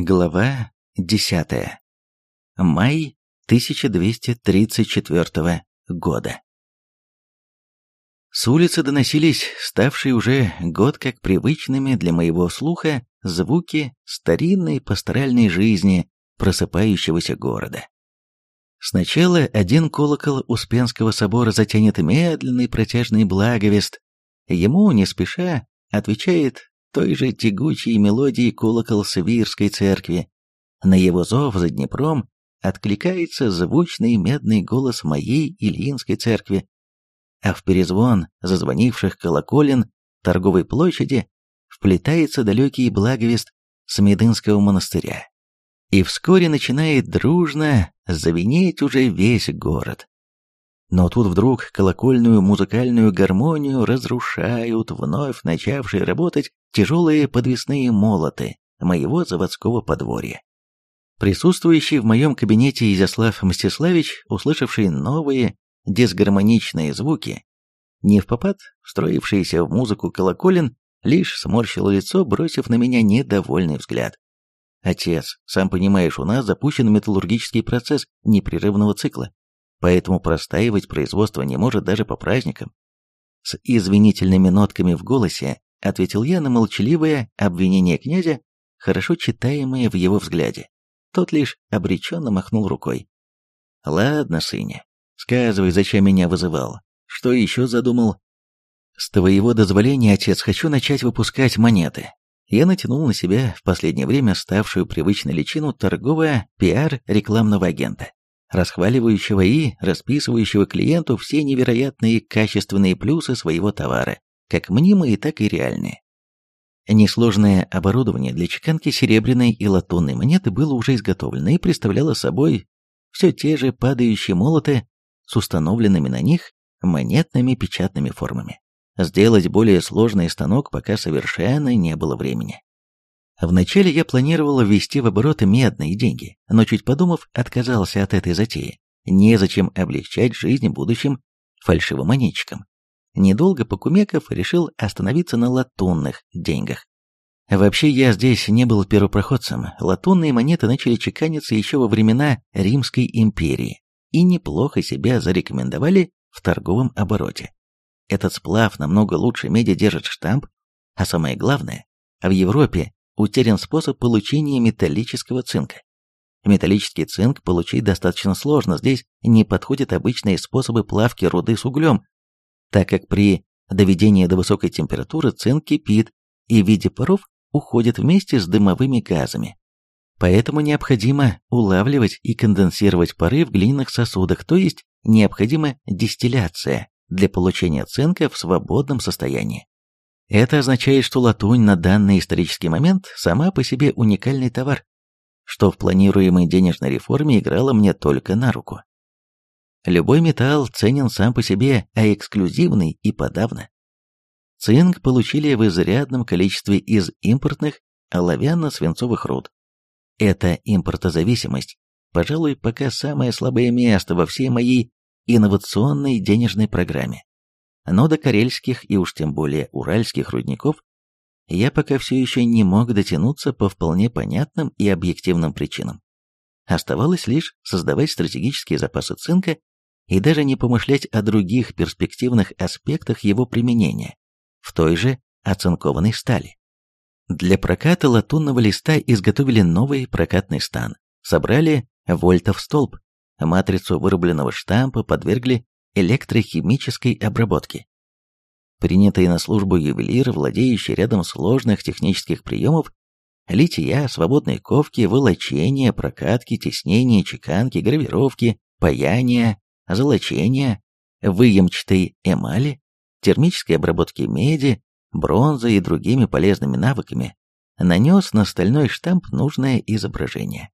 Глава 10. Май 1234 года. С улицы доносились ставшие уже год как привычными для моего слуха звуки старинной пасторальной жизни просыпающегося города. Сначала один колокол Успенского собора затянет медленный протяжный благовест. Ему, не спеша, отвечает той же тягучей мелодии колокол Свирской церкви. На его зов за Днепром откликается звучный медный голос моей Ильинской церкви, а в перезвон зазвонивших колоколен торговой площади вплетается далекий благовест Смедынского монастыря. И вскоре начинает дружно звенеть уже весь город. Но тут вдруг колокольную музыкальную гармонию разрушают вновь начавшие работать тяжелые подвесные молоты моего заводского подворья. Присутствующий в моем кабинете Изяслав Мстиславич, услышавший новые дисгармоничные звуки, не в попад, встроившийся в музыку колоколен, лишь сморщил лицо, бросив на меня недовольный взгляд. «Отец, сам понимаешь, у нас запущен металлургический процесс непрерывного цикла поэтому простаивать производство не может даже по праздникам. С извинительными нотками в голосе ответил я на молчаливое обвинение князя, хорошо читаемое в его взгляде. Тот лишь обреченно махнул рукой. «Ладно, сыне, сказывай, зачем меня вызывал. Что еще задумал?» «С твоего дозволения, отец, хочу начать выпускать монеты». Я натянул на себя в последнее время ставшую привычной личину торговая пиар рекламного агента расхваливающего и расписывающего клиенту все невероятные качественные плюсы своего товара, как мнимые, так и реальные. Несложное оборудование для чеканки серебряной и латунной монеты было уже изготовлено и представляло собой все те же падающие молоты с установленными на них монетными печатными формами. Сделать более сложный станок пока совершенно не было времени. Вначале я планировал ввести в оборот медные деньги, но чуть подумав, отказался от этой затеи. Незачем облегчать жизнь будущим фальшивомонетчикам. Недолго покумеков решил остановиться на латунных деньгах. Вообще я здесь не был первопроходцем. Латунные монеты начали чеканиться еще во времена Римской империи и неплохо себя зарекомендовали в торговом обороте. Этот сплав намного лучше меди держит штамп, а самое главное, в Европе утерян способ получения металлического цинка. Металлический цинк получить достаточно сложно, здесь не подходят обычные способы плавки руды с углем, так как при доведении до высокой температуры цинк кипит и в виде паров уходит вместе с дымовыми газами. Поэтому необходимо улавливать и конденсировать пары в глиняных сосудах, то есть необходима дистилляция для получения цинка в свободном состоянии. Это означает, что латунь на данный исторический момент сама по себе уникальный товар, что в планируемой денежной реформе играло мне только на руку. Любой металл ценен сам по себе, а эксклюзивный и подавно. Цинк получили в изрядном количестве из импортных оловянно-свинцовых руд. Эта импортозависимость, пожалуй, пока самое слабое место во всей моей инновационной денежной программе но до карельских и уж тем более уральских рудников я пока все еще не мог дотянуться по вполне понятным и объективным причинам. Оставалось лишь создавать стратегические запасы цинка и даже не помышлять о других перспективных аспектах его применения в той же оцинкованной стали. Для проката латунного листа изготовили новый прокатный стан, собрали вольтов столб, матрицу вырубленного штампа подвергли электрохимической обработки. Принятый на службу ювелир, владеющий рядом сложных технических приемов, литья, свободной ковки, волочения, прокатки, теснения, чеканки, гравировки, паяния, золочения, выемчатой эмали, термической обработки меди, бронзы и другими полезными навыками, нанес на стальной штамп нужное изображение.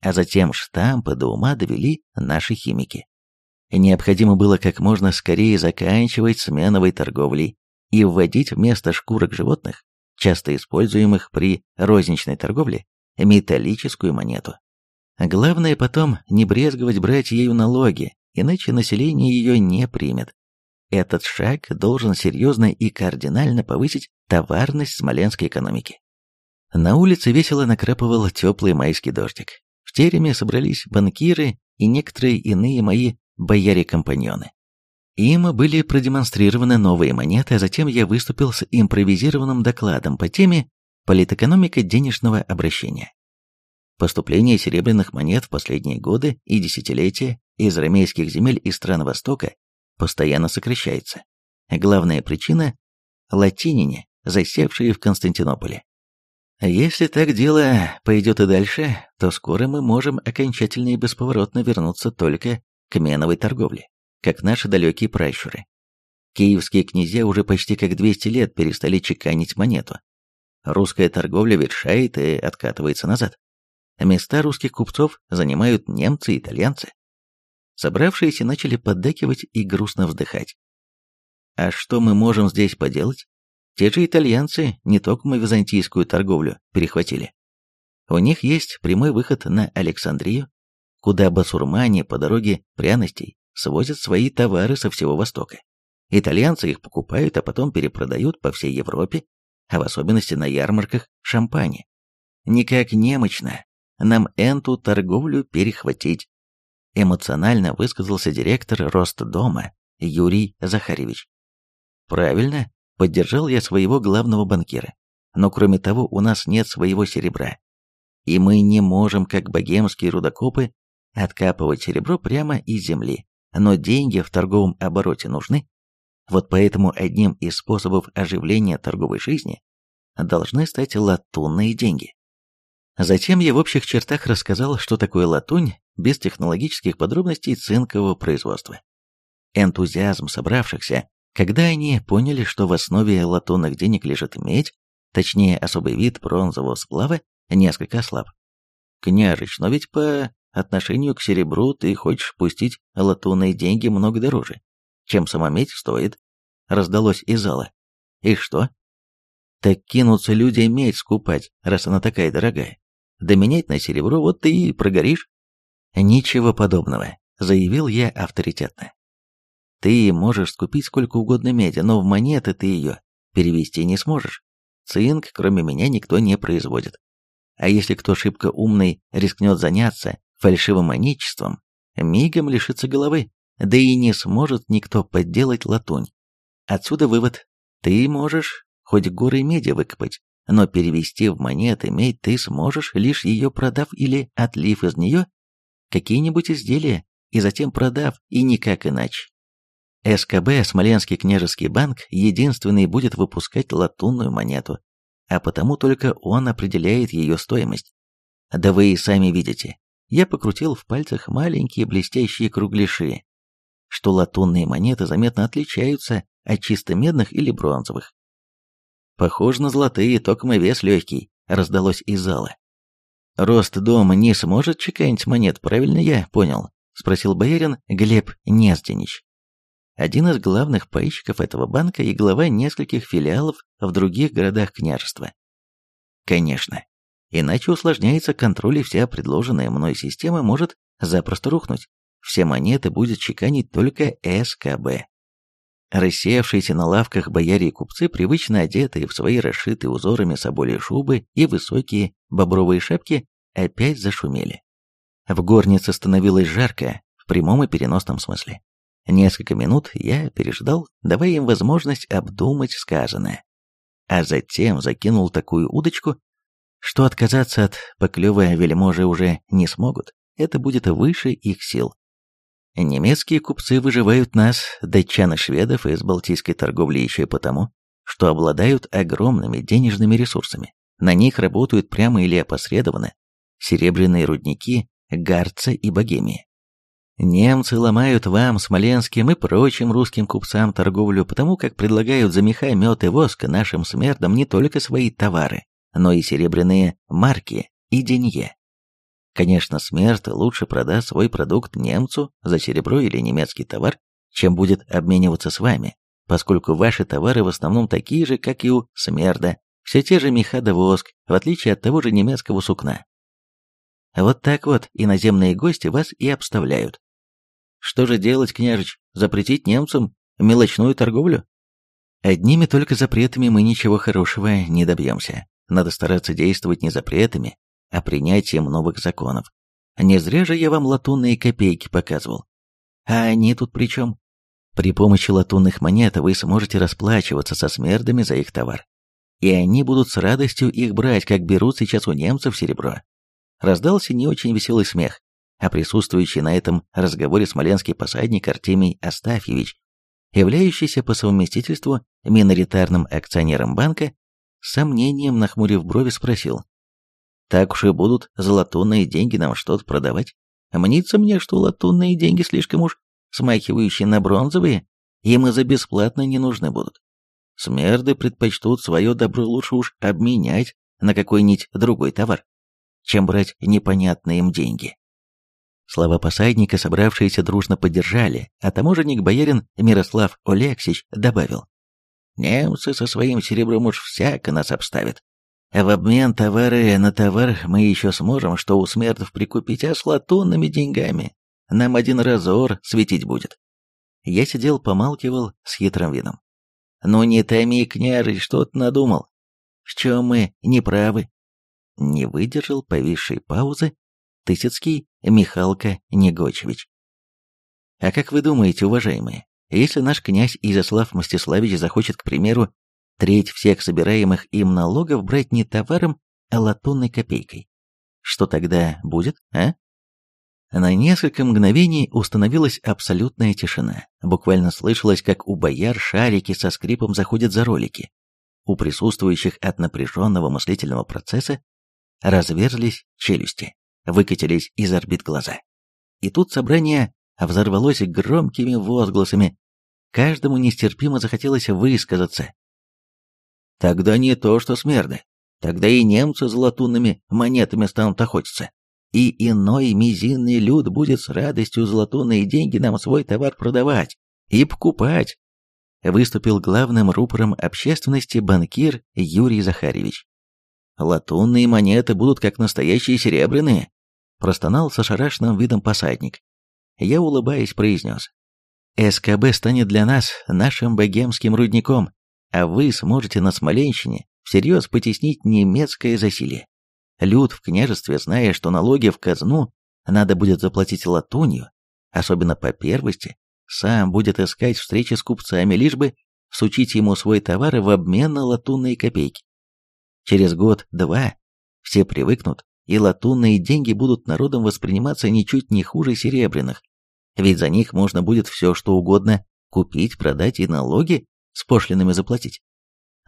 А затем штампы до ума довели наши химики. Необходимо было как можно скорее заканчивать сменовой торговлей и вводить вместо шкурок животных, часто используемых при розничной торговле, металлическую монету. Главное потом не брезговать брать ею налоги, иначе население ее не примет. Этот шаг должен серьезно и кардинально повысить товарность смоленской экономики. На улице весело накрапывал теплый майский дождик. В тереме собрались банкиры и некоторые иные мои бояре-компаньоны. Им были продемонстрированы новые монеты, а затем я выступил с импровизированным докладом по теме «Политэкономика денежного обращения». Поступление серебряных монет в последние годы и десятилетия из рамейских земель и стран Востока постоянно сокращается. Главная причина – латинине, засевшие в Константинополе. Если так дело пойдет и дальше, то скоро мы можем окончательно и бесповоротно вернуться только к меновой торговле, как наши далекие пращуры. Киевские князья уже почти как 200 лет перестали чеканить монету. Русская торговля ветшает и откатывается назад. Места русских купцов занимают немцы и итальянцы. Собравшиеся начали поддакивать и грустно вздыхать. А что мы можем здесь поделать? Те же итальянцы не только византийскую торговлю перехватили. У них есть прямой выход на Александрию, куда басурмане по дороге пряностей свозят свои товары со всего Востока. Итальянцы их покупают, а потом перепродают по всей Европе, а в особенности на ярмарках шампани. Никак немощно нам эту торговлю перехватить. Эмоционально высказался директор Ростдома Юрий Захаревич. Правильно, поддержал я своего главного банкира. Но кроме того, у нас нет своего серебра. И мы не можем, как богемские рудокопы, откапывать серебро прямо из земли. Но деньги в торговом обороте нужны. Вот поэтому одним из способов оживления торговой жизни должны стать латунные деньги. Затем я в общих чертах рассказал, что такое латунь, без технологических подробностей цинкового производства. Энтузиазм собравшихся, когда они поняли, что в основе латунных денег лежит медь, точнее особый вид бронзового сплава, несколько ослаб. «Княжич, но ведь по отношению к серебру ты хочешь пустить латунные деньги много дороже, чем сама медь стоит», раздалось из зала. «И что?» «Так кинутся люди медь скупать, раз она такая дорогая. Да менять на серебро вот ты и прогоришь. Ничего подобного, заявил я авторитетно. Ты можешь скупить сколько угодно меди, но в монеты ты ее перевести не сможешь. Цинк, кроме меня, никто не производит. А если кто шибко умный рискнет заняться фальшивым монетчеством, мигом лишится головы, да и не сможет никто подделать латунь. Отсюда вывод. Ты можешь хоть горы меди выкопать, но перевести в монеты медь ты сможешь, лишь ее продав или отлив из нее какие-нибудь изделия, и затем продав, и никак иначе. СКБ, Смоленский княжеский банк, единственный будет выпускать латунную монету, а потому только он определяет ее стоимость. Да вы и сами видите, я покрутил в пальцах маленькие блестящие кругляши, что латунные монеты заметно отличаются от чисто медных или бронзовых. Похоже на золотые, только вес легкий, раздалось из зала. Рост дома не сможет чеканить монет, правильно я понял? Спросил боярин Глеб Незденич. Один из главных пайщиков этого банка и глава нескольких филиалов в других городах княжества. Конечно. Иначе усложняется контроль и вся предложенная мной система может запросто рухнуть. Все монеты будет чеканить только СКБ. Рассеявшиеся на лавках бояре и купцы, привычно одетые в свои расшитые узорами соболи шубы и высокие бобровые шапки, опять зашумели. В горнице становилось жарко, в прямом и переносном смысле. Несколько минут я переждал, давая им возможность обдумать сказанное. А затем закинул такую удочку, что отказаться от поклёва вельможи уже не смогут. Это будет выше их сил. Немецкие купцы выживают нас, датчан и шведов, из балтийской торговли еще и потому, что обладают огромными денежными ресурсами. На них работают прямо или опосредованно серебряные рудники Гарца и Богемии. Немцы ломают вам, смоленским и прочим русским купцам торговлю, потому как предлагают за меха, мед и воск нашим смердам не только свои товары, но и серебряные марки и денье. Конечно, смерть лучше продаст свой продукт немцу за серебро или немецкий товар, чем будет обмениваться с вами, поскольку ваши товары в основном такие же, как и у смерда, все те же меха да воск, в отличие от того же немецкого сукна. Вот так вот иноземные гости вас и обставляют. Что же делать, княжич, запретить немцам мелочную торговлю? Одними только запретами мы ничего хорошего не добьемся. Надо стараться действовать не запретами, а принятием новых законов. Не зря же я вам латунные копейки показывал. А они тут при чем? При помощи латунных монет вы сможете расплачиваться со смердами за их товар. И они будут с радостью их брать, как берут сейчас у немцев серебро. Раздался не очень веселый смех, а присутствующий на этом разговоре смоленский посадник Артемий Астафьевич, являющийся по совместительству миноритарным акционером банка, сомнением нахмурив брови спросил. «Так уж и будут за латунные деньги нам что-то продавать? Мнится мне, что латунные деньги слишком уж смахивающие на бронзовые, им и за бесплатно не нужны будут. Смерды предпочтут свое добро лучше уж обменять на какой-нибудь другой товар, чем брать непонятные им деньги. Слова посадника собравшиеся дружно поддержали, а таможенник-боярин Мирослав Олексич добавил. «Немцы со своим серебром уж всяко нас обставят. В обмен товары на товар мы еще сможем, что у смертов прикупить, а с латунными деньгами нам один разор светить будет. Я сидел, помалкивал с хитрым видом. Ну не томи, княжий, что ты надумал? В чем мы неправы? Не выдержал повисшей паузы Тысяцкий Михалка Негочевич. А как вы думаете, уважаемые, если наш князь Изяслав Мстиславич захочет, к примеру, треть всех собираемых им налогов брать не товаром, а латунной копейкой, что тогда будет, а? На несколько мгновений установилась абсолютная тишина. Буквально слышалось, как у бояр шарики со скрипом заходят за ролики. У присутствующих от напряженного мыслительного процесса разверзлись челюсти, выкатились из орбит глаза. И тут собрание взорвалось громкими возгласами. Каждому нестерпимо захотелось высказаться. Тогда не то, что смерды. Тогда и немцы с латунными монетами станут охотиться и иной мизинный люд будет с радостью золотуные деньги нам свой товар продавать и покупать. Выступил главным рупором общественности банкир Юрий Захаревич. «Латунные монеты будут как настоящие серебряные», простонал с ошарашенным видом посадник. Я, улыбаясь, произнес. «СКБ станет для нас нашим богемским рудником, а вы сможете на Смоленщине всерьез потеснить немецкое засилие. Люд в княжестве, зная, что налоги в казну надо будет заплатить латунью, особенно по первости, сам будет искать встречи с купцами, лишь бы сучить ему свой товар в обмен на латунные копейки. Через год-два все привыкнут, и латунные деньги будут народом восприниматься ничуть не хуже серебряных, ведь за них можно будет все что угодно купить, продать и налоги с пошлинами заплатить.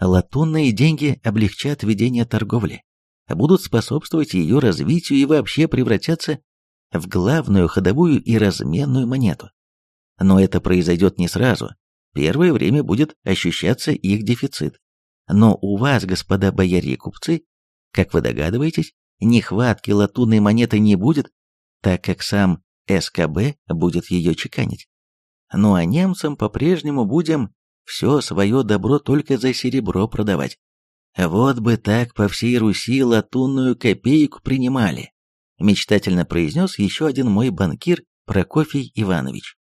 Латунные деньги облегчат ведение торговли, будут способствовать ее развитию и вообще превратятся в главную ходовую и разменную монету. Но это произойдет не сразу. Первое время будет ощущаться их дефицит. Но у вас, господа бояре и купцы, как вы догадываетесь, нехватки латунной монеты не будет, так как сам СКБ будет ее чеканить. Ну а немцам по-прежнему будем все свое добро только за серебро продавать. Вот бы так по всей Руси латунную копейку принимали, мечтательно произнес еще один мой банкир Прокофий Иванович.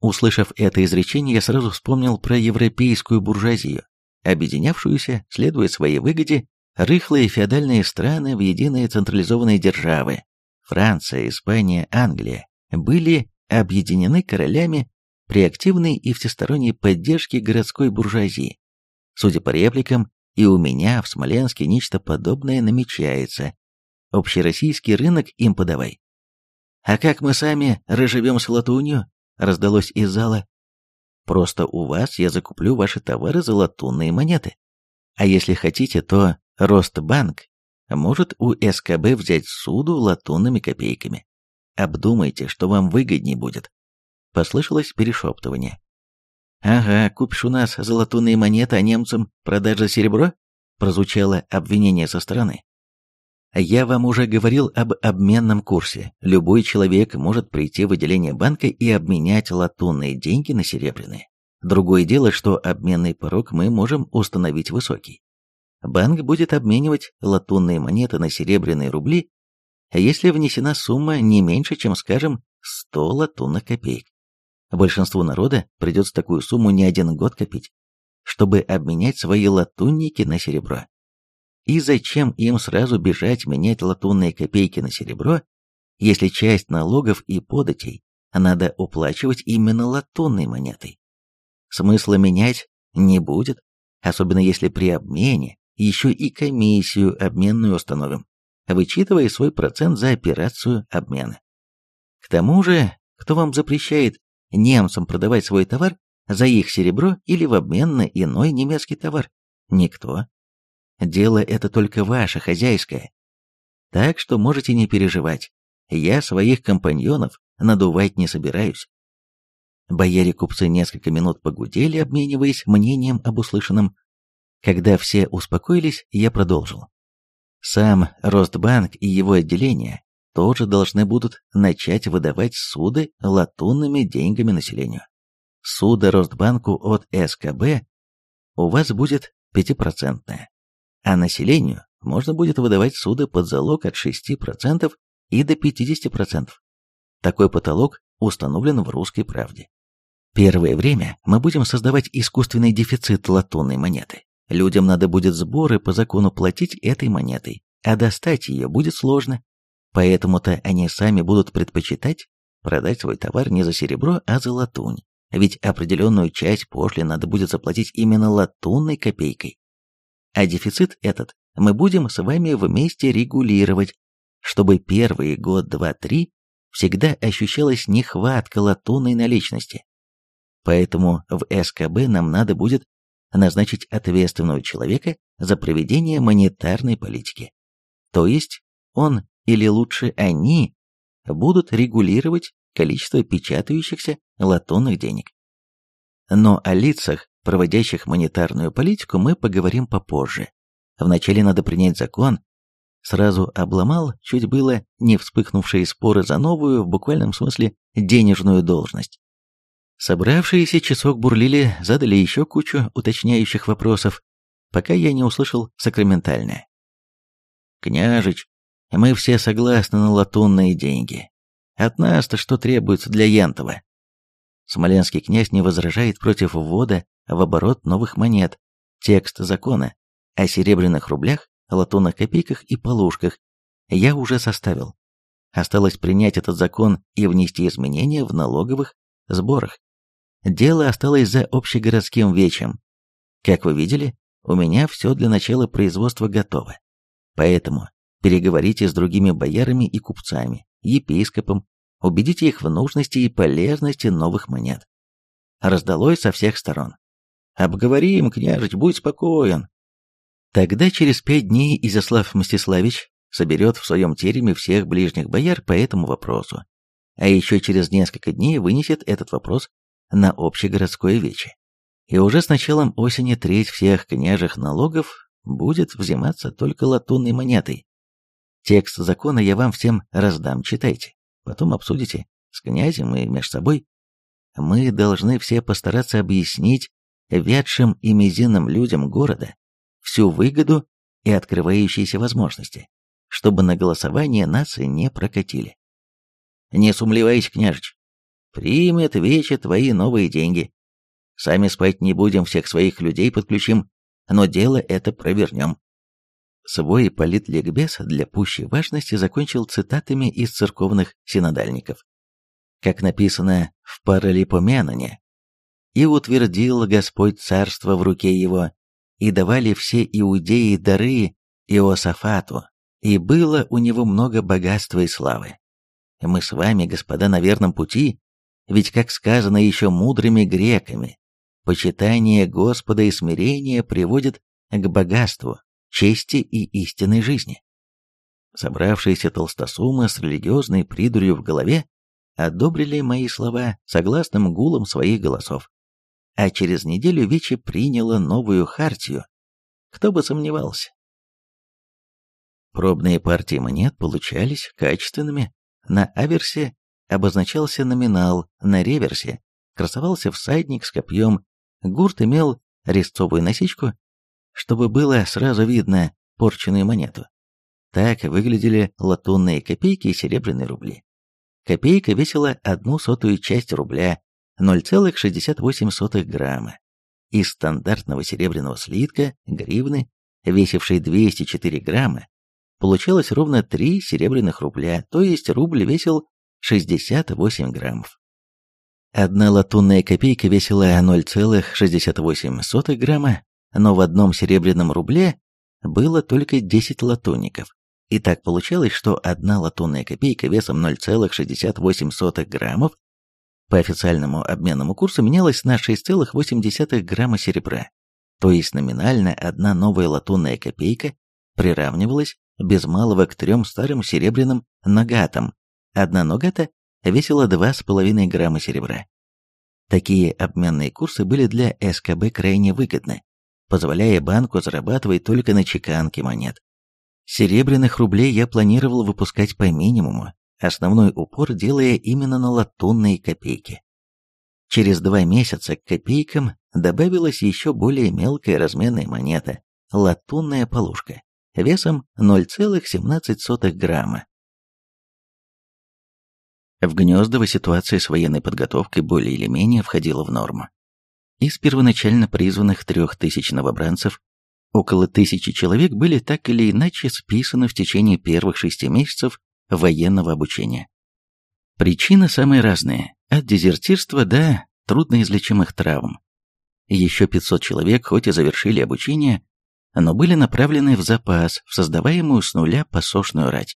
Услышав это изречение, я сразу вспомнил про европейскую буржуазию, объединявшуюся, следуя своей выгоде, рыхлые феодальные страны в единые централизованные державы. Франция, Испания, Англия были объединены королями при активной и всесторонней поддержке городской буржуазии. Судя по репликам, и у меня в Смоленске нечто подобное намечается. Общероссийский рынок им подавай. А как мы сами разживем с латунью? Раздалось из зала. Просто у вас я закуплю ваши товары за латунные монеты. А если хотите, то Ростбанк может у СКБ взять суду латунными копейками. Обдумайте, что вам выгоднее будет. Послышалось перешептывание. «Ага, купишь у нас золотуные монеты, а немцам продашь за серебро?» прозвучало обвинение со стороны. Я вам уже говорил об обменном курсе. Любой человек может прийти в отделение банка и обменять латунные деньги на серебряные. Другое дело, что обменный порог мы можем установить высокий. Банк будет обменивать латунные монеты на серебряные рубли, если внесена сумма не меньше, чем, скажем, 100 латунных копеек. Большинству народа придется такую сумму не один год копить, чтобы обменять свои латунники на серебро. И зачем им сразу бежать менять латунные копейки на серебро, если часть налогов и податей надо уплачивать именно латунной монетой? Смысла менять не будет, особенно если при обмене еще и комиссию обменную установим, вычитывая свой процент за операцию обмена. К тому же, кто вам запрещает немцам продавать свой товар за их серебро или в обмен на иной немецкий товар? Никто. Дело это только ваше, хозяйское. Так что можете не переживать. Я своих компаньонов надувать не собираюсь. Бояре-купцы несколько минут погудели, обмениваясь мнением об услышанном. Когда все успокоились, я продолжил. Сам Ростбанк и его отделения тоже должны будут начать выдавать суды латунными деньгами населению. Суда Ростбанку от СКБ у вас будет пятипроцентное, а населению можно будет выдавать суды под залог от 6% и до 50%. Такой потолок установлен в русской правде. Первое время мы будем создавать искусственный дефицит латунной монеты. Людям надо будет сборы по закону платить этой монетой, а достать ее будет сложно. Поэтому-то они сами будут предпочитать продать свой товар не за серебро, а за латунь. Ведь определенную часть пошлин надо будет заплатить именно латунной копейкой. А дефицит этот мы будем с вами вместе регулировать, чтобы первые год, два, три всегда ощущалась нехватка латунной наличности. Поэтому в СКБ нам надо будет назначить ответственного человека за проведение монетарной политики. То есть он, или лучше они, будут регулировать количество печатающихся латунных денег. Но о лицах, проводящих монетарную политику, мы поговорим попозже. Вначале надо принять закон. Сразу обломал, чуть было не вспыхнувшие споры за новую, в буквальном смысле, денежную должность. Собравшиеся часок бурлили, задали еще кучу уточняющих вопросов, пока я не услышал сакраментальное. «Княжич, мы все согласны на латунные деньги. От нас-то что требуется для Янтова?» Смоленский князь не возражает против ввода в оборот новых монет, текст закона о серебряных рублях, латунных копейках и полушках я уже составил. Осталось принять этот закон и внести изменения в налоговых сборах. Дело осталось за общегородским вечем. Как вы видели, у меня все для начала производства готово. Поэтому переговорите с другими боярами и купцами, епископом, убедите их в нужности и полезности новых монет. Раздалось со всех сторон. «Обговорим, княжич, будь спокоен». Тогда через пять дней Изяслав Мстиславич соберет в своем тереме всех ближних бояр по этому вопросу, а еще через несколько дней вынесет этот вопрос на общегородское вече. И уже с началом осени треть всех княжих налогов будет взиматься только латунной монетой. Текст закона я вам всем раздам, читайте. Потом обсудите с князем и между собой. Мы должны все постараться объяснить вядшим и мизинным людям города всю выгоду и открывающиеся возможности, чтобы на голосование нации не прокатили. Не сумлевайся, княжич, примет вече твои новые деньги. Сами спать не будем, всех своих людей подключим, но дело это провернем. Свой политликбез для пущей важности закончил цитатами из церковных синодальников. Как написано в Паралипоменоне, «И утвердил Господь царство в руке его, и давали все иудеи дары Иосафату, и было у него много богатства и славы. Мы с вами, господа, на верном пути, ведь, как сказано еще мудрыми греками, почитание Господа и смирение приводит к богатству, чести и истинной жизни. Собравшиеся толстосумы с религиозной придурью в голове одобрили мои слова согласным гулом своих голосов. А через неделю Вичи приняла новую хартию. Кто бы сомневался. Пробные партии монет получались качественными. На аверсе обозначался номинал, на реверсе красовался всадник с копьем, гурт имел резцовую насечку, чтобы было сразу видно порченную монету. Так выглядели латунные копейки и серебряные рубли. Копейка весила одну сотую часть рубля, 0,68 грамма. Из стандартного серебряного слитка, гривны, весившей 204 грамма, получалось ровно 3 серебряных рубля, то есть рубль весил 68 граммов. Одна латунная копейка весила 0,68 грамма, но в одном серебряном рубле было только 10 латунников. И так получалось, что одна латунная копейка весом 0,68 граммов по официальному обменному курсу менялась на 6,8 грамма серебра. То есть номинально одна новая латунная копейка приравнивалась без малого к трем старым серебряным нагатам. Одна нагата весила 2,5 грамма серебра. Такие обменные курсы были для СКБ крайне выгодны, позволяя банку зарабатывать только на чеканке монет. Серебряных рублей я планировал выпускать по минимуму, основной упор делая именно на латунные копейки. Через два месяца к копейкам добавилась еще более мелкая разменная монета – латунная полушка, весом 0,17 грамма. В Гнездово ситуация с военной подготовкой более или менее входила в норму. Из первоначально призванных трех тысяч новобранцев около тысячи человек были так или иначе списаны в течение первых шести месяцев военного обучения. Причины самые разные, от дезертирства до трудноизлечимых травм. Еще 500 человек хоть и завершили обучение, но были направлены в запас, в создаваемую с нуля посошную рать.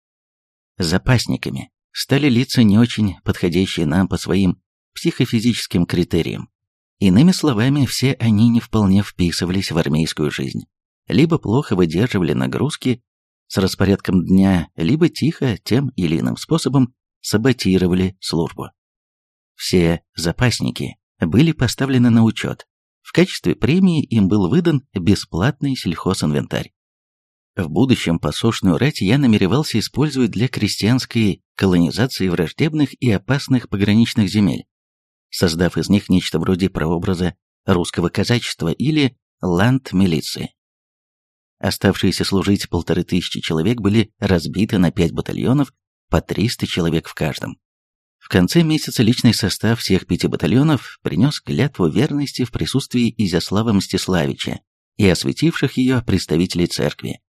Запасниками стали лица не очень подходящие нам по своим психофизическим критериям. Иными словами, все они не вполне вписывались в армейскую жизнь, либо плохо выдерживали нагрузки с распорядком дня, либо тихо тем или иным способом саботировали службу. Все запасники были поставлены на учет. В качестве премии им был выдан бесплатный сельхозинвентарь. В будущем посошную рать я намеревался использовать для крестьянской колонизации враждебных и опасных пограничных земель, создав из них нечто вроде прообраза русского казачества или ланд-милиции. Оставшиеся служить полторы тысячи человек были разбиты на пять батальонов, по 300 человек в каждом. В конце месяца личный состав всех пяти батальонов принес клятву верности в присутствии Изяслава Мстиславича и осветивших ее представителей церкви.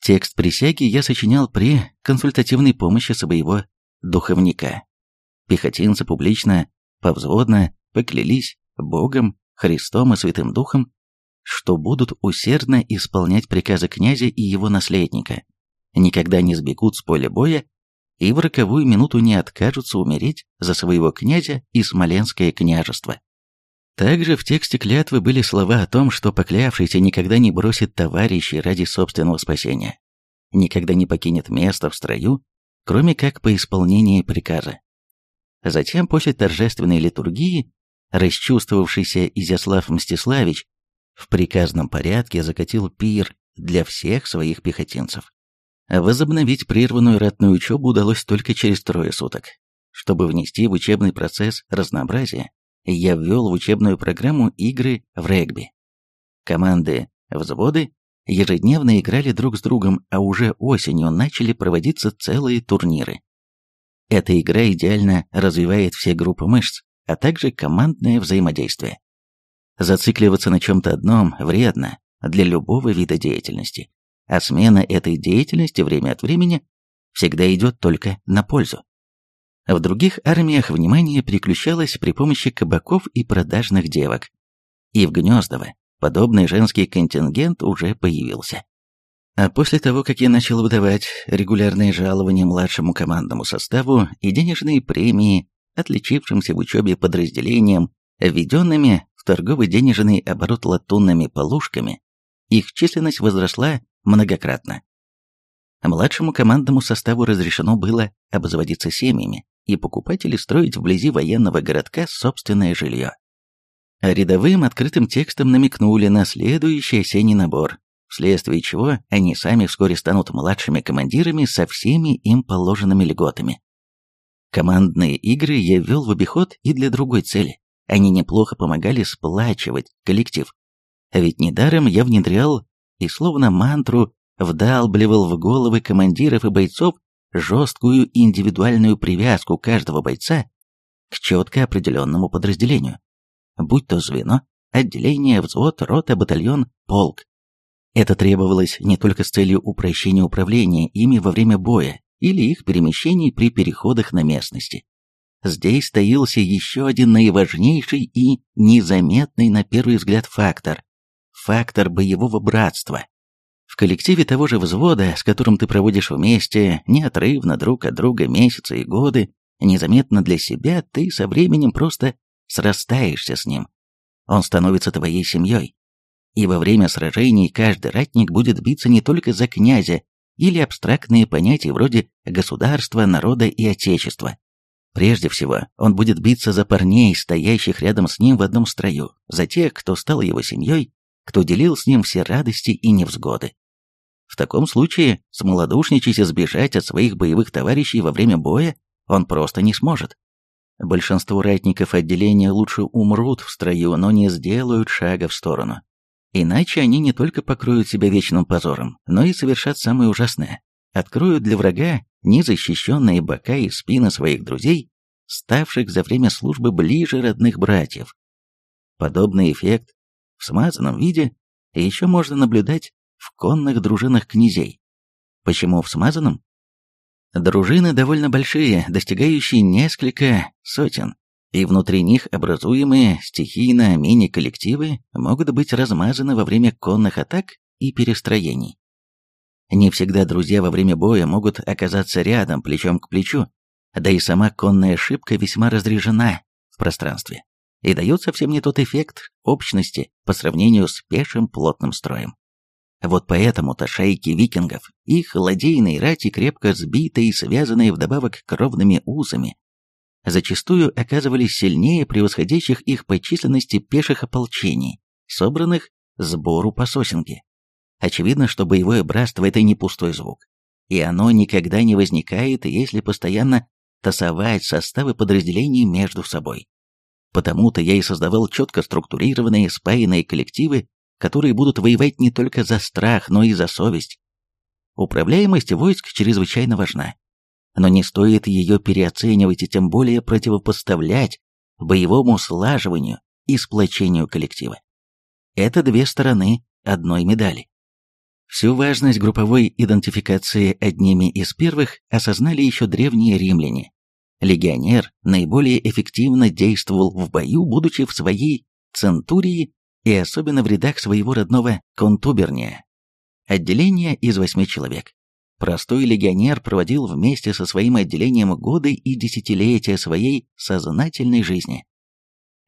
Текст присяги я сочинял при консультативной помощи своего духовника. Пехотинцы публично, повзводно поклялись Богом, Христом и Святым Духом что будут усердно исполнять приказы князя и его наследника, никогда не сбегут с поля боя и в роковую минуту не откажутся умереть за своего князя и Смоленское княжество. Также в тексте клятвы были слова о том, что поклявшийся никогда не бросит товарищей ради собственного спасения, никогда не покинет место в строю, кроме как по исполнении приказа. Затем, после торжественной литургии, расчувствовавшийся Изяслав Мстиславич в приказном порядке закатил пир для всех своих пехотинцев. Возобновить прерванную ратную учебу удалось только через трое суток. Чтобы внести в учебный процесс разнообразие, я ввел в учебную программу игры в регби. Команды, взводы ежедневно играли друг с другом, а уже осенью начали проводиться целые турниры. Эта игра идеально развивает все группы мышц, а также командное взаимодействие. Зацикливаться на чем-то одном вредно для любого вида деятельности, а смена этой деятельности время от времени всегда идет только на пользу. В других армиях внимание переключалось при помощи кабаков и продажных девок. И в Гнездово подобный женский контингент уже появился. А после того, как я начал выдавать регулярные жалования младшему командному составу и денежные премии отличившимся в учебе подразделениям, введенными торговый денежный оборот латунными полушками, их численность возросла многократно. Младшему командному составу разрешено было обзаводиться семьями и покупать или строить вблизи военного городка собственное жилье. А рядовым открытым текстом намекнули на следующий осенний набор, вследствие чего они сами вскоре станут младшими командирами со всеми им положенными льготами. Командные игры я ввел в обиход и для другой цели они неплохо помогали сплачивать коллектив. А ведь недаром я внедрял и словно мантру вдалбливал в головы командиров и бойцов жесткую индивидуальную привязку каждого бойца к четко определенному подразделению, будь то звено, отделение, взвод, рота, батальон, полк. Это требовалось не только с целью упрощения управления ими во время боя или их перемещений при переходах на местности. Здесь стоился еще один наиважнейший и незаметный на первый взгляд фактор – фактор боевого братства. В коллективе того же взвода, с которым ты проводишь вместе, неотрывно друг от друга месяцы и годы, незаметно для себя, ты со временем просто срастаешься с ним. Он становится твоей семьей. И во время сражений каждый ратник будет биться не только за князя или абстрактные понятия вроде государства, народа и отечества. Прежде всего, он будет биться за парней, стоящих рядом с ним в одном строю, за тех, кто стал его семьей, кто делил с ним все радости и невзгоды. В таком случае смолодушничать и сбежать от своих боевых товарищей во время боя он просто не сможет. Большинство ратников отделения лучше умрут в строю, но не сделают шага в сторону. Иначе они не только покроют себя вечным позором, но и совершат самое ужасное. Откроют для врага незащищенные бока и спины своих друзей, ставших за время службы ближе родных братьев. Подобный эффект в смазанном виде еще можно наблюдать в конных дружинах князей. Почему в смазанном? Дружины довольно большие, достигающие несколько сотен, и внутри них образуемые стихийно мини-коллективы могут быть размазаны во время конных атак и перестроений. Не всегда друзья во время боя могут оказаться рядом, плечом к плечу, да и сама конная ошибка весьма разрежена в пространстве и дает совсем не тот эффект общности по сравнению с пешим плотным строем. Вот поэтому-то шайки викингов, их ладейные рати крепко сбитые и связанные вдобавок кровными узами, зачастую оказывались сильнее превосходящих их по численности пеших ополчений, собранных сбору по сосенке. Очевидно, что боевое братство – это не пустой звук. И оно никогда не возникает, если постоянно тасовать составы подразделений между собой. Потому-то я и создавал четко структурированные, спаянные коллективы, которые будут воевать не только за страх, но и за совесть. Управляемость войск чрезвычайно важна, но не стоит ее переоценивать и тем более противопоставлять боевому слаживанию и сплочению коллектива. Это две стороны одной медали. Всю важность групповой идентификации одними из первых осознали еще древние римляне. Легионер наиболее эффективно действовал в бою, будучи в своей центурии и особенно в рядах своего родного контуберния. Отделение из восьми человек. Простой легионер проводил вместе со своим отделением годы и десятилетия своей сознательной жизни.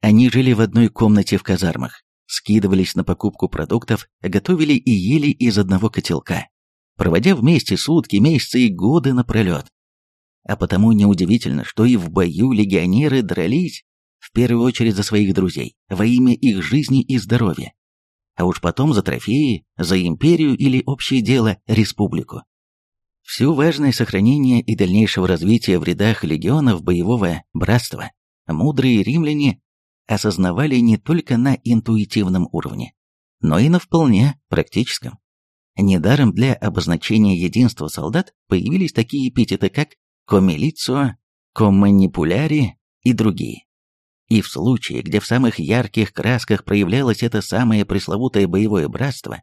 Они жили в одной комнате в казармах, скидывались на покупку продуктов, готовили и ели из одного котелка, проводя вместе сутки, месяцы и годы напролет. А потому неудивительно, что и в бою легионеры дрались в первую очередь за своих друзей, во имя их жизни и здоровья, а уж потом за трофеи, за империю или общее дело республику. Всю важность сохранения и дальнейшего развития в рядах легионов боевого братства мудрые римляне осознавали не только на интуитивном уровне, но и на вполне практическом. Недаром для обозначения единства солдат появились такие эпитеты, как комилицио, комманипуляри и другие. И в случае, где в самых ярких красках проявлялось это самое пресловутое боевое братство,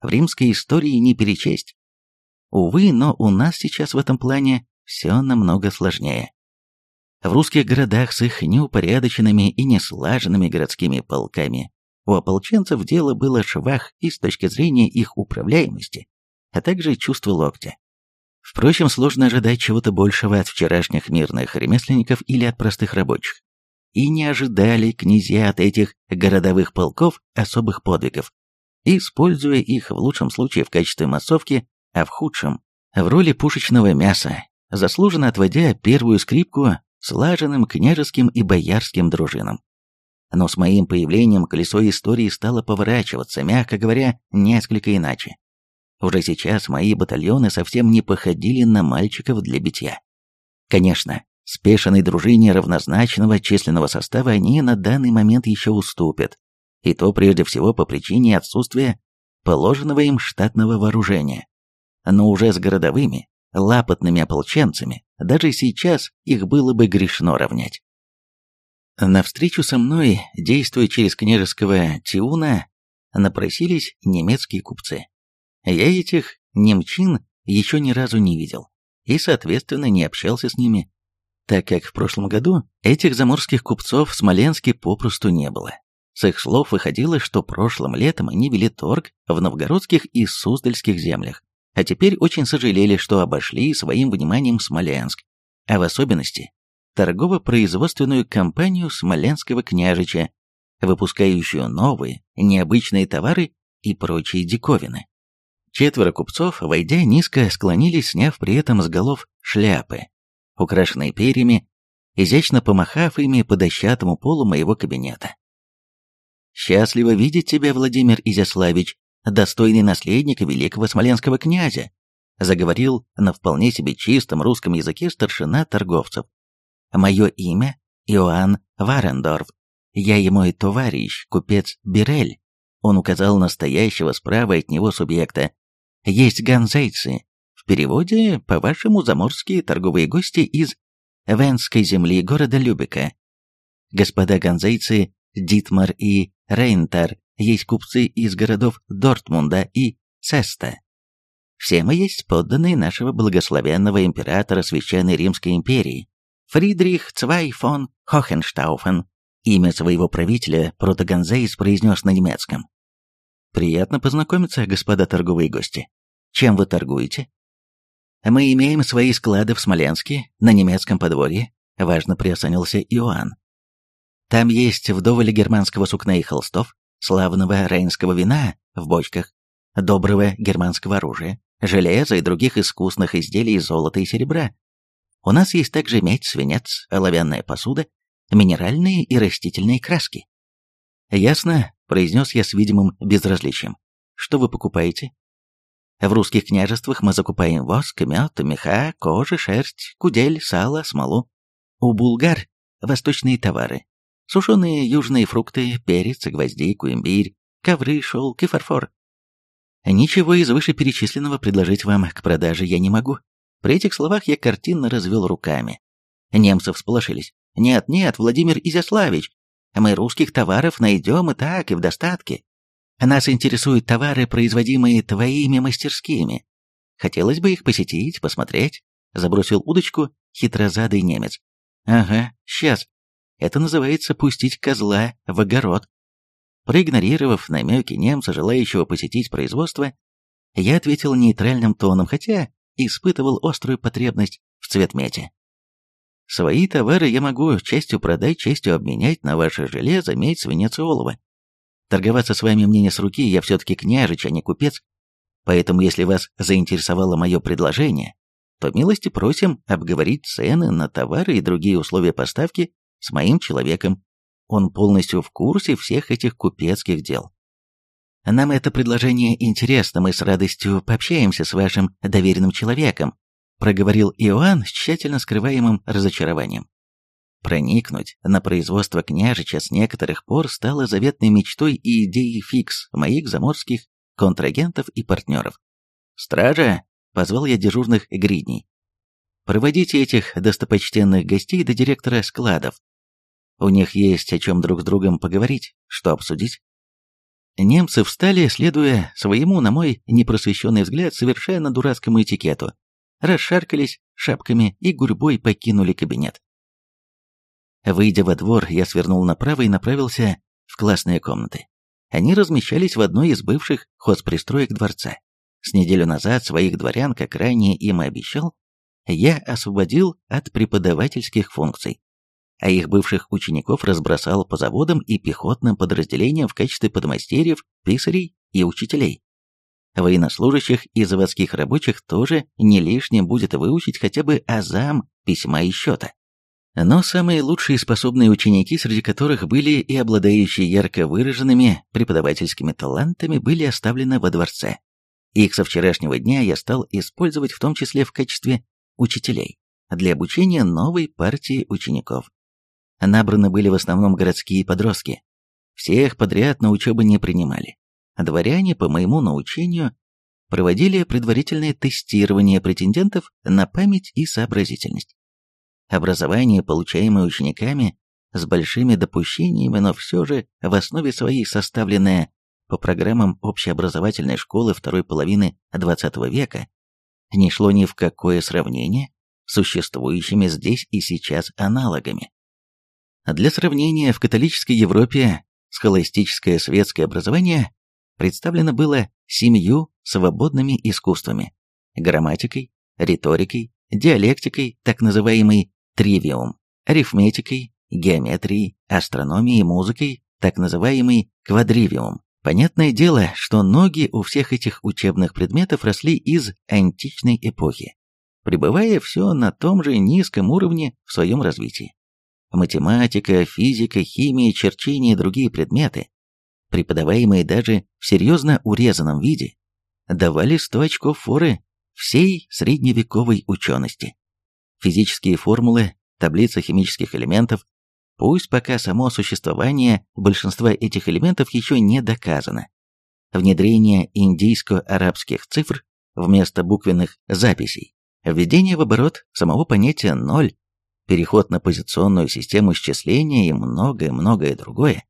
в римской истории не перечесть. Увы, но у нас сейчас в этом плане все намного сложнее. В русских городах с их неупорядоченными и неслаженными городскими полками у ополченцев дело было швах и с точки зрения их управляемости, а также чувства локтя. Впрочем, сложно ожидать чего-то большего от вчерашних мирных ремесленников или от простых рабочих. И не ожидали князья от этих городовых полков особых подвигов, используя их в лучшем случае в качестве массовки, а в худшем – в роли пушечного мяса, заслуженно отводя первую скрипку слаженным княжеским и боярским дружинам. Но с моим появлением колесо истории стало поворачиваться, мягко говоря, несколько иначе. Уже сейчас мои батальоны совсем не походили на мальчиков для битья. Конечно, спешенной дружине равнозначного численного состава они на данный момент еще уступят, и то прежде всего по причине отсутствия положенного им штатного вооружения. Но уже с городовыми, лапотными ополченцами, даже сейчас их было бы грешно равнять. На встречу со мной, действуя через княжеского Тиуна, напросились немецкие купцы. Я этих немчин еще ни разу не видел и, соответственно, не общался с ними, так как в прошлом году этих заморских купцов в Смоленске попросту не было. С их слов выходило, что прошлым летом они вели торг в новгородских и суздальских землях, а теперь очень сожалели, что обошли своим вниманием Смоленск, а в особенности торгово-производственную компанию Смоленского княжича, выпускающую новые, необычные товары и прочие диковины. Четверо купцов, войдя низко, склонились, сняв при этом с голов шляпы, украшенные перьями, изящно помахав ими по дощатому полу моего кабинета. «Счастливо видеть тебя, Владимир Изяславич, достойный наследник великого смоленского князя», заговорил на вполне себе чистом русском языке старшина торговцев. «Мое имя Иоанн Варендорф. Я и мой товарищ, купец Бирель». Он указал настоящего справа от него субъекта, есть ганзейцы, в переводе, по-вашему, заморские торговые гости из Венской земли города Любека. Господа ганзейцы Дитмар и Рейнтар есть купцы из городов Дортмунда и Цеста. Все мы есть подданные нашего благословенного императора Священной Римской империи, Фридрих Цвай фон Хохенштауфен. Имя своего правителя протоганзейс произнес на немецком. Приятно познакомиться, господа торговые гости. Чем вы торгуете? Мы имеем свои склады в Смоленске, на немецком подворье, важно приосанился Иоанн. Там есть вдоволь германского сукна и холстов, славного рейнского вина в бочках, доброго германского оружия, железа и других искусных изделий из золота и серебра. У нас есть также медь, свинец, оловянная посуда, минеральные и растительные краски. Ясно, произнес я с видимым безразличием. «Что вы покупаете?» «В русских княжествах мы закупаем воск, мед, меха, кожу, шерсть, кудель, сало, смолу. У булгар – восточные товары. Сушеные южные фрукты, перец, гвоздику, имбирь, ковры, шелк и фарфор. Ничего из вышеперечисленного предложить вам к продаже я не могу. При этих словах я картинно развел руками. Немцы всполошились. «Нет, нет, Владимир Изяславич, мы русских товаров найдем и так, и в достатке. Нас интересуют товары, производимые твоими мастерскими. Хотелось бы их посетить, посмотреть. Забросил удочку хитрозадый немец. Ага, сейчас. Это называется пустить козла в огород. Проигнорировав намеки немца, желающего посетить производство, я ответил нейтральным тоном, хотя испытывал острую потребность в цветмете. Свои товары я могу частью продать, частью обменять на ваше железо, медь, свинец и олово. Торговаться с вами мне не с руки, я все-таки княжич, а не купец. Поэтому, если вас заинтересовало мое предложение, то милости просим обговорить цены на товары и другие условия поставки с моим человеком. Он полностью в курсе всех этих купецких дел. Нам это предложение интересно, мы с радостью пообщаемся с вашим доверенным человеком, проговорил Иоанн с тщательно скрываемым разочарованием. Проникнуть на производство княжича с некоторых пор стало заветной мечтой и идеей фикс моих заморских контрагентов и партнеров. «Стража!» — позвал я дежурных гридней. «Проводите этих достопочтенных гостей до директора складов. У них есть о чем друг с другом поговорить, что обсудить». Немцы встали, следуя своему, на мой непросвещенный взгляд, совершенно дурацкому этикету, расшаркались шапками и гурьбой покинули кабинет. Выйдя во двор, я свернул направо и направился в классные комнаты. Они размещались в одной из бывших хозпристроек дворца. С неделю назад своих дворян, как ранее им и обещал, я освободил от преподавательских функций, а их бывших учеников разбросал по заводам и пехотным подразделениям в качестве подмастерьев, писарей и учителей. Военнослужащих и заводских рабочих тоже не лишним будет выучить хотя бы азам письма и счета. Но самые лучшие способные ученики, среди которых были и обладающие ярко выраженными преподавательскими талантами, были оставлены во дворце. Их со вчерашнего дня я стал использовать в том числе в качестве учителей для обучения новой партии учеников. Набраны были в основном городские подростки. Всех подряд на учебу не принимали. Дворяне, по моему научению, проводили предварительное тестирование претендентов на память и сообразительность. Образование, получаемое учениками, с большими допущениями, но все же в основе своей составленное по программам общеобразовательной школы второй половины XX века не шло ни в какое сравнение с существующими здесь и сейчас аналогами. Для сравнения, в католической Европе схоластическое светское образование представлено было семью свободными искусствами – грамматикой, риторикой, диалектикой, так называемый тривиум, арифметикой, геометрией, астрономией, музыкой, так называемый квадривиум. Понятное дело, что ноги у всех этих учебных предметов росли из античной эпохи, пребывая все на том же низком уровне в своем развитии. Математика, физика, химия, черчение и другие предметы, преподаваемые даже в серьезно урезанном виде, давали 100 очков форы всей средневековой учености. Физические формулы, таблица химических элементов, Пусть пока само существование большинства этих элементов еще не доказано. Внедрение индийско-арабских цифр вместо буквенных записей, введение в оборот самого понятия «ноль», переход на позиционную систему счисления и многое-многое другое,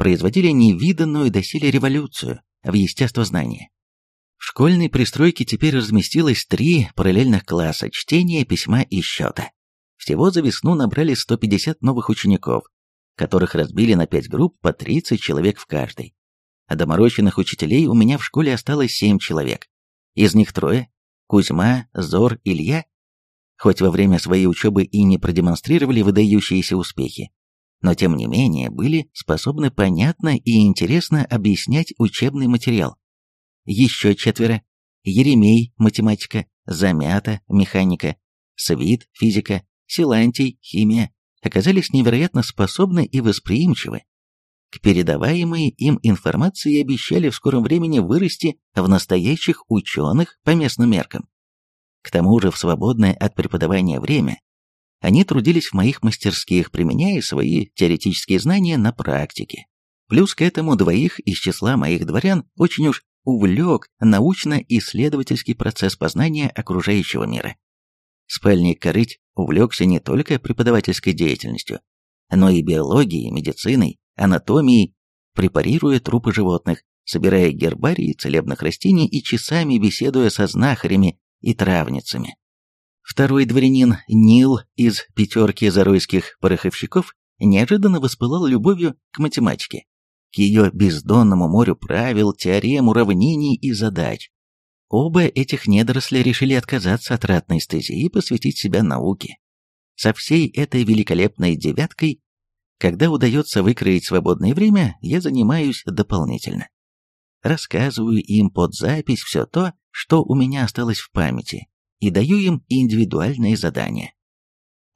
производили невиданную доселе революцию в естествознании. В школьной пристройке теперь разместилось три параллельных класса чтения, письма и счета. Всего за весну набрали 150 новых учеников, которых разбили на пять групп по 30 человек в каждой. А доморощенных учителей у меня в школе осталось 7 человек. Из них трое – Кузьма, Зор, Илья. Хоть во время своей учебы и не продемонстрировали выдающиеся успехи, но тем не менее были способны понятно и интересно объяснять учебный материал. Еще четверо – Еремей, математика, Замята, механика, Свит, физика, Силантий, химия оказались невероятно способны и восприимчивы к передаваемой им информации обещали в скором времени вырасти в настоящих ученых по местным меркам. К тому же в свободное от преподавания время они трудились в моих мастерских, применяя свои теоретические знания на практике. Плюс к этому двоих из числа моих дворян очень уж увлек научно-исследовательский процесс познания окружающего мира. Спальник Корыть увлекся не только преподавательской деятельностью, но и биологией, медициной, анатомией, препарируя трупы животных, собирая гербарии целебных растений и часами беседуя со знахарями и травницами. Второй дворянин Нил из пятерки заройских пороховщиков неожиданно воспылал любовью к математике, к ее бездонному морю правил, теорем, уравнений и задач, Оба этих недоросля решили отказаться от ратной стези и посвятить себя науке. Со всей этой великолепной девяткой, когда удается выкроить свободное время, я занимаюсь дополнительно. Рассказываю им под запись все то, что у меня осталось в памяти, и даю им индивидуальные задания.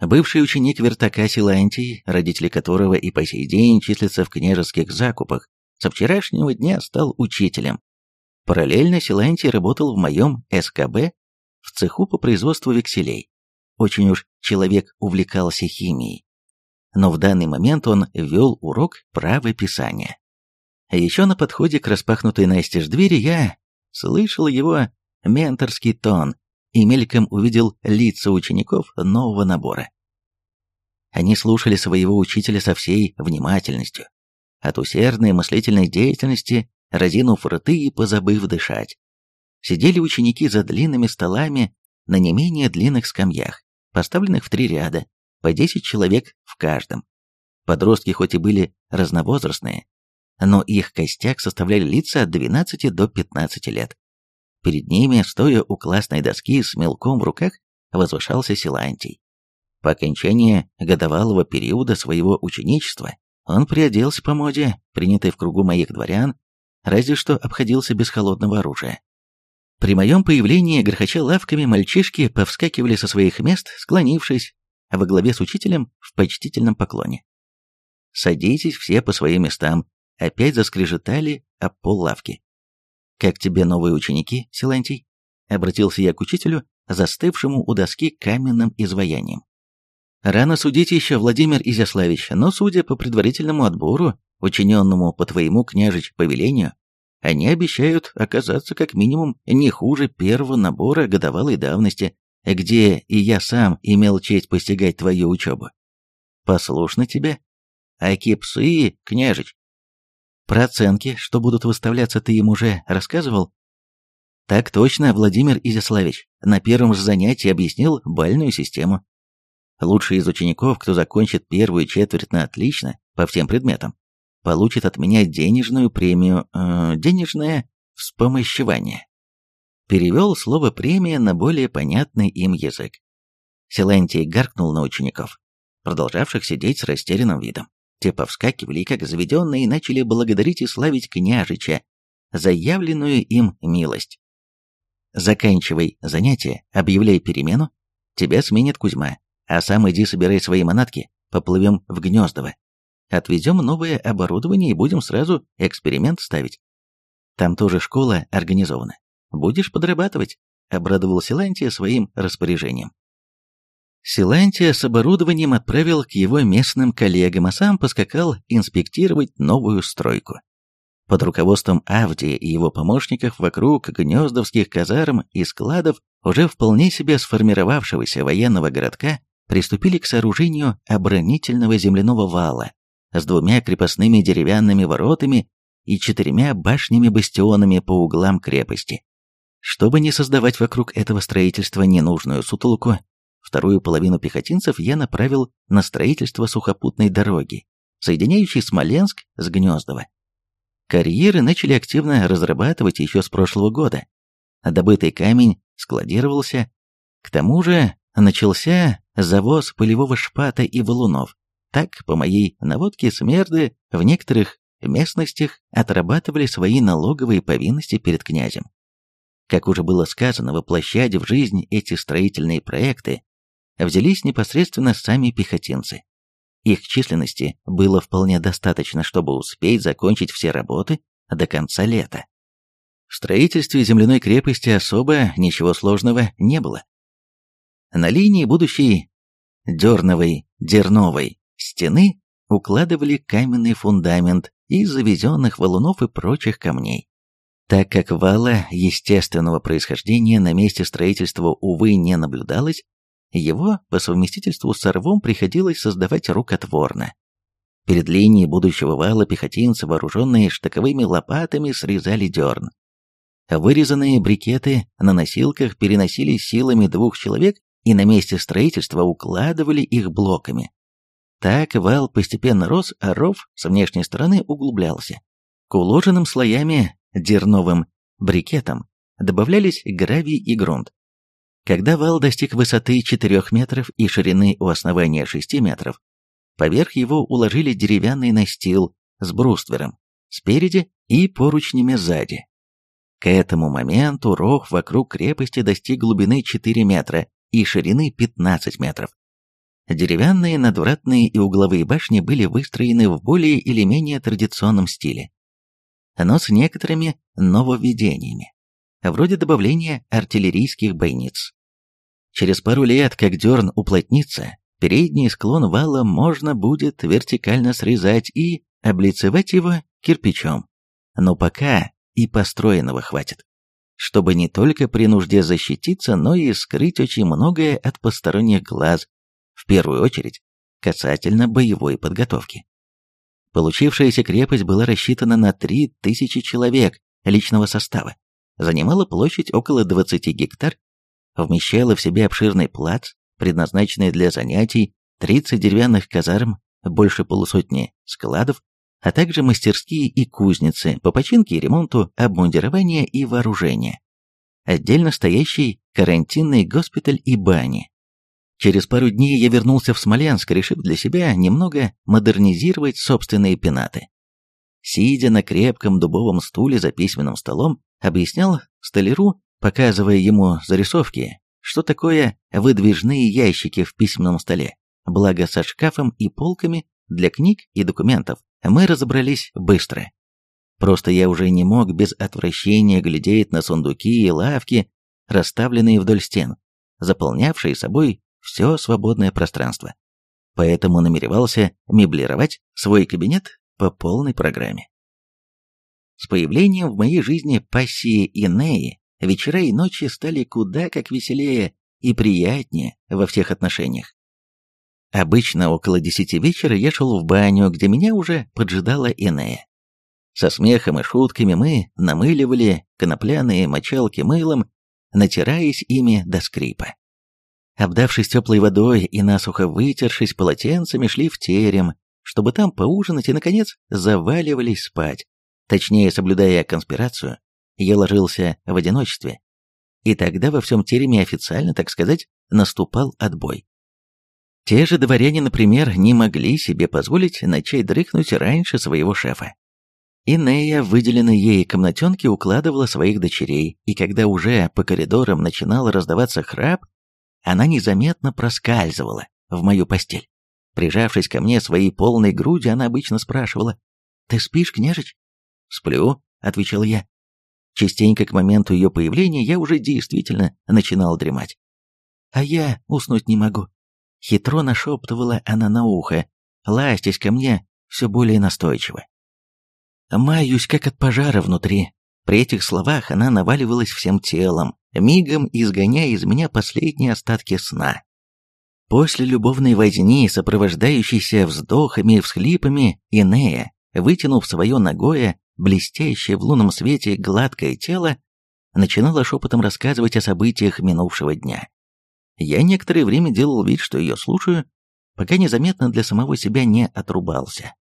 Бывший ученик вертака Силантий, родители которого и по сей день числятся в княжеских закупах, со вчерашнего дня стал учителем, Параллельно Силантий работал в моем СКБ в цеху по производству векселей. Очень уж человек увлекался химией. Но в данный момент он вел урок правописания. Еще на подходе к распахнутой настежь двери я слышал его менторский тон и мельком увидел лица учеников нового набора. Они слушали своего учителя со всей внимательностью. От усердной мыслительной деятельности разинув рты и позабыв дышать. Сидели ученики за длинными столами на не менее длинных скамьях, поставленных в три ряда, по 10 человек в каждом. Подростки хоть и были разновозрастные, но их костяк составляли лица от 12 до 15 лет. Перед ними, стоя у классной доски с мелком в руках, возвышался Силантий. По окончании годовалого периода своего ученичества он приоделся по моде, принятой в кругу моих дворян, разве что обходился без холодного оружия. При моем появлении, грохоча лавками, мальчишки повскакивали со своих мест, склонившись, во главе с учителем в почтительном поклоне. «Садитесь все по своим местам», опять заскрежетали об пол лавки. «Как тебе новые ученики, Силантий?» Обратился я к учителю, застывшему у доски каменным изваянием. «Рано судить еще, Владимир Изяславич, но, судя по предварительному отбору, учиненному по твоему, княжич, повелению, они обещают оказаться как минимум не хуже первого набора годовалой давности, где и я сам имел честь постигать твою учебу. Послушно тебе. Аки псы, княжич. Про оценки, что будут выставляться, ты им уже рассказывал? Так точно, Владимир Изяславич. На первом же занятии объяснил бальную систему. Лучший из учеников, кто закончит первую четверть на отлично по всем предметам, получит от меня денежную премию, э, денежное вспомощевание. Перевел слово «премия» на более понятный им язык. Силантий гаркнул на учеников, продолжавших сидеть с растерянным видом. Те повскакивали, как заведенные, начали благодарить и славить княжича за явленную им милость. Заканчивай занятие, объявляй перемену, тебя сменит Кузьма, а сам иди собирай свои манатки, поплывем в Гнездово. Отвезем новое оборудование и будем сразу эксперимент ставить. Там тоже школа организована. Будешь подрабатывать, обрадовал Силантия своим распоряжением. Силантия с оборудованием отправил к его местным коллегам, а сам поскакал инспектировать новую стройку. Под руководством Авдия и его помощников вокруг гнездовских казарм и складов уже вполне себе сформировавшегося военного городка приступили к сооружению оборонительного земляного вала с двумя крепостными деревянными воротами и четырьмя башнями-бастионами по углам крепости. Чтобы не создавать вокруг этого строительства ненужную сутолку, вторую половину пехотинцев я направил на строительство сухопутной дороги, соединяющей Смоленск с Гнездово. Карьеры начали активно разрабатывать еще с прошлого года. Добытый камень складировался. К тому же начался завоз полевого шпата и валунов. Так, по моей наводке, смерды в некоторых местностях отрабатывали свои налоговые повинности перед князем. Как уже было сказано, воплощать в жизнь эти строительные проекты взялись непосредственно сами пехотинцы. Их численности было вполне достаточно, чтобы успеть закончить все работы до конца лета. В строительстве земляной крепости особо ничего сложного не было. На линии будущей дерновой, дерновой стены укладывали каменный фундамент из завезенных валунов и прочих камней. Так как вала естественного происхождения на месте строительства, увы, не наблюдалось, его по совместительству с рвом приходилось создавать рукотворно. Перед линией будущего вала пехотинцы, вооруженные штыковыми лопатами, срезали дерн. Вырезанные брикеты на носилках переносили силами двух человек и на месте строительства укладывали их блоками. Так вал постепенно рос, а ров с внешней стороны углублялся. К уложенным слоями дерновым брикетам добавлялись гравий и грунт. Когда вал достиг высоты 4 метров и ширины у основания 6 метров, поверх его уложили деревянный настил с бруствером спереди и поручнями сзади. К этому моменту ров вокруг крепости достиг глубины 4 метра и ширины 15 метров. Деревянные надвратные и угловые башни были выстроены в более или менее традиционном стиле, но с некоторыми нововведениями вроде добавления артиллерийских бойниц. Через пару лет, как дерн уплотнится, передний склон вала можно будет вертикально срезать и облицевать его кирпичом. Но пока и построенного хватит, чтобы не только при нужде защититься, но и скрыть очень многое от посторонних глаз, в первую очередь касательно боевой подготовки. Получившаяся крепость была рассчитана на 3000 человек личного состава занимала площадь около 20 гектар, вмещала в себе обширный плац, предназначенный для занятий, 30 деревянных казарм, больше полусотни складов, а также мастерские и кузницы по починке и ремонту обмундирования и вооружения. Отдельно стоящий карантинный госпиталь и бани. Через пару дней я вернулся в Смоленск, решив для себя немного модернизировать собственные пенаты. Сидя на крепком дубовом стуле за письменным столом, объяснял столяру, показывая ему зарисовки, что такое выдвижные ящики в письменном столе. Благо со шкафом и полками для книг и документов мы разобрались быстро. Просто я уже не мог без отвращения глядеть на сундуки и лавки, расставленные вдоль стен, заполнявшие собой все свободное пространство. Поэтому намеревался меблировать свой кабинет по полной программе. С появлением в моей жизни пассии Инеи вечера и ночи стали куда как веселее и приятнее во всех отношениях. Обычно около десяти вечера я шел в баню, где меня уже поджидала Инея. Со смехом и шутками мы намыливали конопляные мочалки мылом, натираясь ими до скрипа. Обдавшись теплой водой и насухо вытершись полотенцами, шли в терем, чтобы там поужинать и, наконец, заваливались спать. Точнее, соблюдая конспирацию, я ложился в одиночестве. И тогда во всем тереме официально, так сказать, наступал отбой. Те же дворяне, например, не могли себе позволить начать дрыхнуть раньше своего шефа. Инея выделенной ей комнатенке укладывала своих дочерей, и когда уже по коридорам начинал раздаваться храп, она незаметно проскальзывала в мою постель. Прижавшись ко мне своей полной грудью, она обычно спрашивала, «Ты спишь, княжич?» «Сплю», — отвечал я. Частенько к моменту ее появления я уже действительно начинал дремать. «А я уснуть не могу», — хитро нашептывала она на ухо, ластясь ко мне все более настойчиво. Маюсь, как от пожара внутри. При этих словах она наваливалась всем телом, мигом изгоняя из меня последние остатки сна. После любовной возни, сопровождающейся вздохами и всхлипами, Инея, вытянув свое ногое, блестящее в лунном свете гладкое тело, начинала шепотом рассказывать о событиях минувшего дня. Я некоторое время делал вид, что ее слушаю, пока незаметно для самого себя не отрубался.